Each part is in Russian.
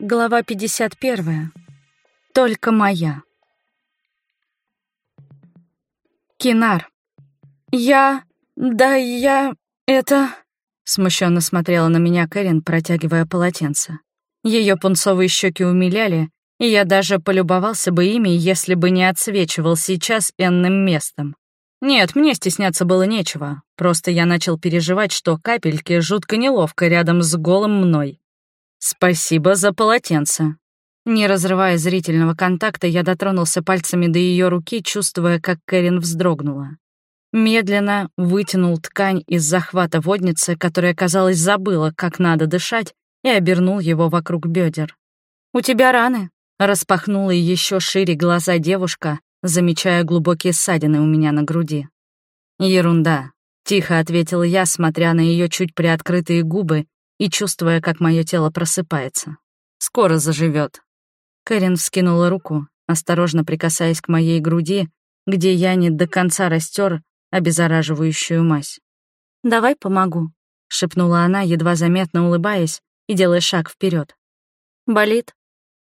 Глава 51. Только моя. Кинар. Я... Да я... Это... Смущенно смотрела на меня Кэрин, протягивая полотенце. Ее пунцовые щеки умиляли, и я даже полюбовался бы ими, если бы не отсвечивал сейчас энным местом. Нет, мне стесняться было нечего, просто я начал переживать, что капельки жутко неловко рядом с голым мной. «Спасибо за полотенце». Не разрывая зрительного контакта, я дотронулся пальцами до ее руки, чувствуя, как Кэрин вздрогнула. Медленно вытянул ткань из захвата водницы, которая, казалось, забыла, как надо дышать, и обернул его вокруг бедер. «У тебя раны?» — распахнула еще шире глаза девушка, замечая глубокие ссадины у меня на груди. «Ерунда», — тихо ответил я, смотря на ее чуть приоткрытые губы и чувствуя, как мое тело просыпается. «Скоро заживет. Кэрин вскинула руку, осторожно прикасаясь к моей груди, где я не до конца растер обеззараживающую мазь. «Давай помогу», — шепнула она, едва заметно улыбаясь и делая шаг вперед. «Болит?»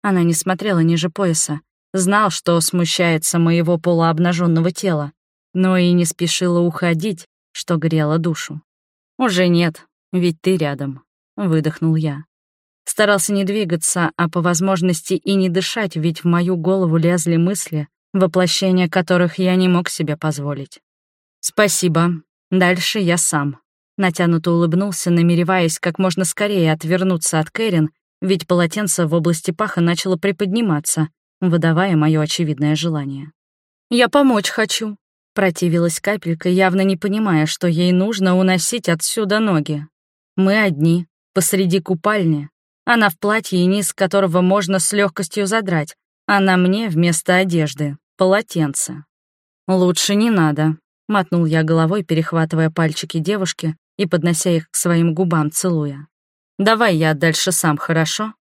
Она не смотрела ниже пояса, знал, что смущается моего полуобнаженного тела, но и не спешила уходить, что грело душу. «Уже нет, ведь ты рядом», выдохнул я. Старался не двигаться, а по возможности и не дышать, ведь в мою голову лезли мысли, воплощение которых я не мог себе позволить. «Спасибо. Дальше я сам». Натянуто улыбнулся, намереваясь как можно скорее отвернуться от Кэрин, ведь полотенце в области паха начало приподниматься, выдавая мое очевидное желание. «Я помочь хочу», — противилась капелька, явно не понимая, что ей нужно уносить отсюда ноги. «Мы одни, посреди купальни. Она в платье, низ которого можно с легкостью задрать, а на мне вместо одежды — полотенце. «Лучше не надо», — мотнул я головой, перехватывая пальчики девушки и поднося их к своим губам, целуя. «Давай я дальше сам, хорошо?»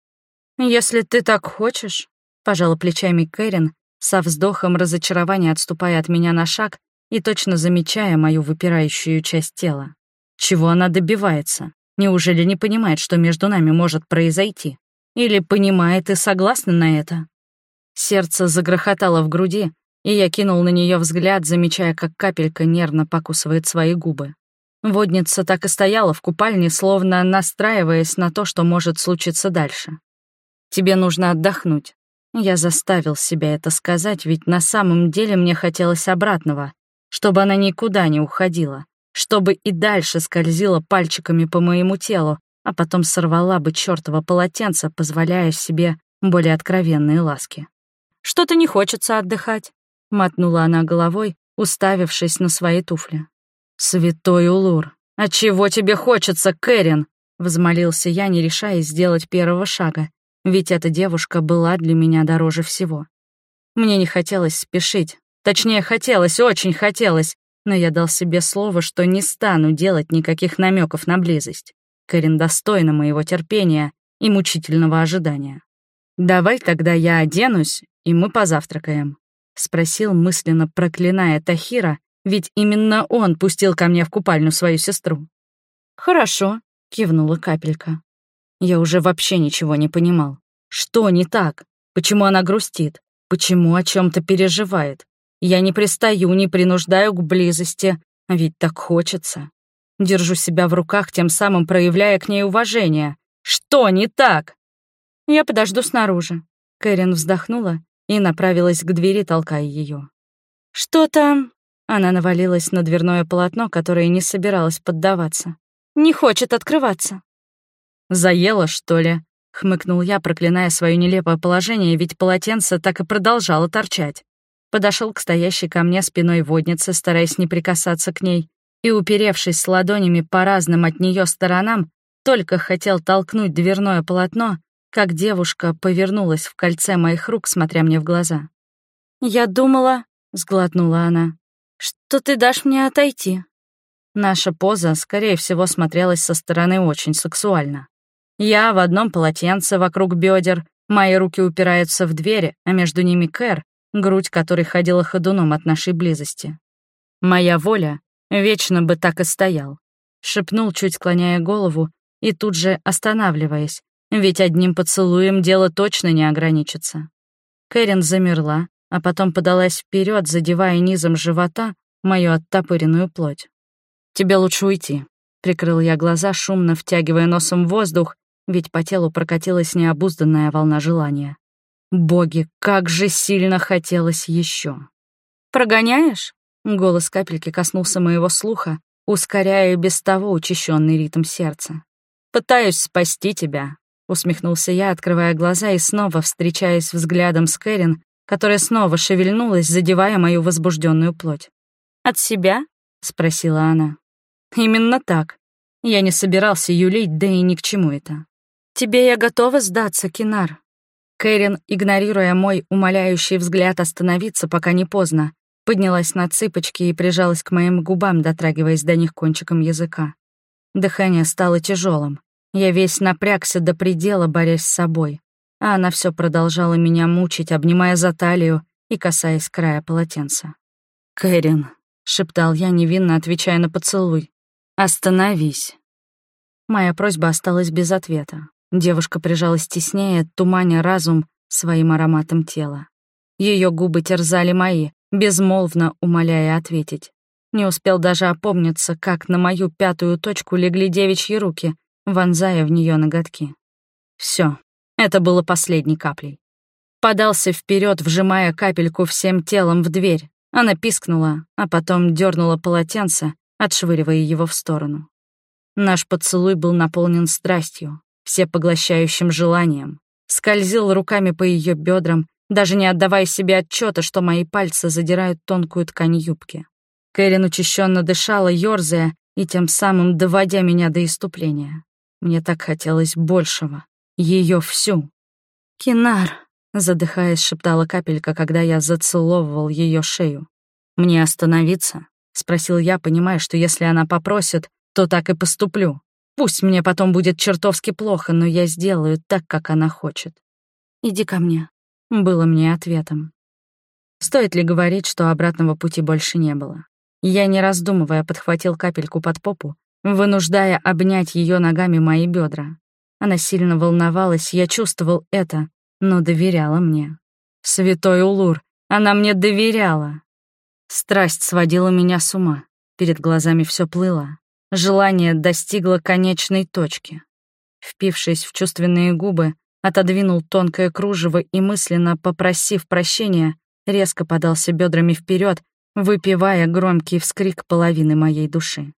«Если ты так хочешь», — пожала плечами Кэрин, со вздохом разочарования отступая от меня на шаг и точно замечая мою выпирающую часть тела. Чего она добивается? Неужели не понимает, что между нами может произойти? Или понимает и согласна на это? Сердце загрохотало в груди, и я кинул на нее взгляд, замечая, как капелька нервно покусывает свои губы. Водница так и стояла в купальне, словно настраиваясь на то, что может случиться дальше. «Тебе нужно отдохнуть». Я заставил себя это сказать, ведь на самом деле мне хотелось обратного, чтобы она никуда не уходила, чтобы и дальше скользила пальчиками по моему телу, а потом сорвала бы чёртово полотенце, позволяя себе более откровенные ласки. «Что-то не хочется отдыхать», — мотнула она головой, уставившись на свои туфли. «Святой Улур, а чего тебе хочется, Кэрин?» — взмолился я, не решаясь сделать первого шага, ведь эта девушка была для меня дороже всего. Мне не хотелось спешить, точнее, хотелось, очень хотелось, но я дал себе слово, что не стану делать никаких намеков на близость. Кэрин достойна моего терпения и мучительного ожидания. «Давай тогда я оденусь, и мы позавтракаем», — спросил, мысленно проклиная Тахира, ведь именно он пустил ко мне в купальню свою сестру. «Хорошо», — кивнула капелька. Я уже вообще ничего не понимал. Что не так? Почему она грустит? Почему о чем то переживает? Я не пристаю, не принуждаю к близости, а ведь так хочется. Держу себя в руках, тем самым проявляя к ней уважение. Что не так? Я подожду снаружи. Кэрин вздохнула и направилась к двери, толкая ее. Что-то... Она навалилась на дверное полотно, которое не собиралось поддаваться. Не хочет открываться. «Заела, что ли?» — хмыкнул я, проклиная свое нелепое положение, ведь полотенце так и продолжало торчать подошел к стоящей ко мне спиной воднице, стараясь не прикасаться к ней, и, уперевшись с ладонями по разным от нее сторонам, только хотел толкнуть дверное полотно, как девушка повернулась в кольце моих рук, смотря мне в глаза. «Я думала», — сглотнула она, — «что ты дашь мне отойти». Наша поза, скорее всего, смотрелась со стороны очень сексуально. Я в одном полотенце вокруг бедер, мои руки упираются в двери, а между ними Кэр, грудь которой ходила ходуном от нашей близости. «Моя воля вечно бы так и стоял», — шепнул, чуть склоняя голову, и тут же останавливаясь, Ведь одним поцелуем дело точно не ограничится. Кэрин замерла, а потом подалась вперед, задевая низом живота мою оттопыренную плоть. «Тебе лучше уйти», — прикрыл я глаза, шумно втягивая носом воздух, ведь по телу прокатилась необузданная волна желания. Боги, как же сильно хотелось еще. «Прогоняешь?» — голос капельки коснулся моего слуха, ускоряя без того учащенный ритм сердца. «Пытаюсь спасти тебя», — усмехнулся я, открывая глаза и снова встречаясь взглядом с Кэрин, которая снова шевельнулась, задевая мою возбужденную плоть. «От себя?» — спросила она. «Именно так. Я не собирался юлить, да и ни к чему это. Тебе я готова сдаться, Кинар». Кэрин, игнорируя мой умоляющий взгляд остановиться, пока не поздно, поднялась на цыпочки и прижалась к моим губам, дотрагиваясь до них кончиком языка. Дыхание стало тяжелым. Я весь напрягся до предела, борясь с собой. А она все продолжала меня мучить, обнимая за талию и касаясь края полотенца. «Кэрин», — шептал я, невинно отвечая на поцелуй, — «остановись». Моя просьба осталась без ответа. Девушка прижалась теснее, туманя разум своим ароматом тела. Ее губы терзали мои, безмолвно умоляя ответить. Не успел даже опомниться, как на мою пятую точку легли девичьи руки, вонзая в нее ноготки. Все, это было последней каплей. Подался вперед, вжимая капельку всем телом в дверь. Она пискнула, а потом дернула полотенце, отшвыривая его в сторону. Наш поцелуй был наполнен страстью, всепоглощающим желанием. Скользил руками по ее бедрам, даже не отдавая себе отчета, что мои пальцы задирают тонкую ткань юбки. Кэрин учащенно дышала, ёрзая и тем самым доводя меня до иступления. Мне так хотелось большего. Ее всю. «Кинар», — задыхаясь, шептала капелька, когда я зацеловывал ее шею. «Мне остановиться?» — спросил я, понимая, что если она попросит, то так и поступлю. Пусть мне потом будет чертовски плохо, но я сделаю так, как она хочет. «Иди ко мне», было мне ответом. Стоит ли говорить, что обратного пути больше не было? Я, не раздумывая, подхватил капельку под попу, вынуждая обнять ее ногами мои бедра. Она сильно волновалась, я чувствовал это, но доверяла мне. Святой Улур, она мне доверяла. Страсть сводила меня с ума, перед глазами все плыло. Желание достигло конечной точки. Впившись в чувственные губы, отодвинул тонкое кружево и, мысленно попросив прощения, резко подался бедрами вперед, выпивая громкий вскрик половины моей души.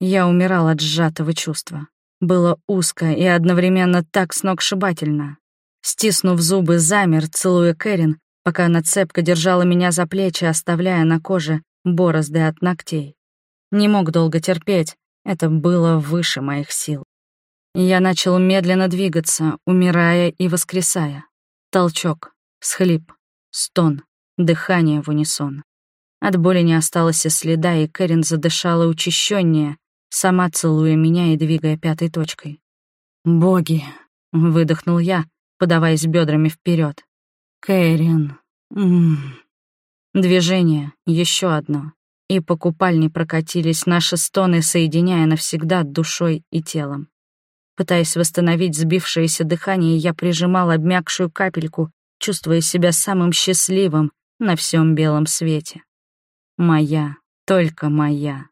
Я умирал от сжатого чувства. Было узко и одновременно так сногсшибательно. Стиснув зубы, замер, целуя Кэрин, пока она цепко держала меня за плечи, оставляя на коже борозды от ногтей. Не мог долго терпеть, это было выше моих сил. Я начал медленно двигаться, умирая и воскресая. Толчок, схлип, стон, дыхание в унисон. От боли не осталось и следа, и Кэрин задышала учащеннее, сама целуя меня и двигая пятой точкой. «Боги!» — выдохнул я, подаваясь бедрами вперед. «Кэрин!» М -м -м. Движение, еще одно, и по купальне прокатились наши стоны, соединяя навсегда душой и телом. Пытаясь восстановить сбившееся дыхание, я прижимал обмякшую капельку, чувствуя себя самым счастливым на всем белом свете. Моя, только моя.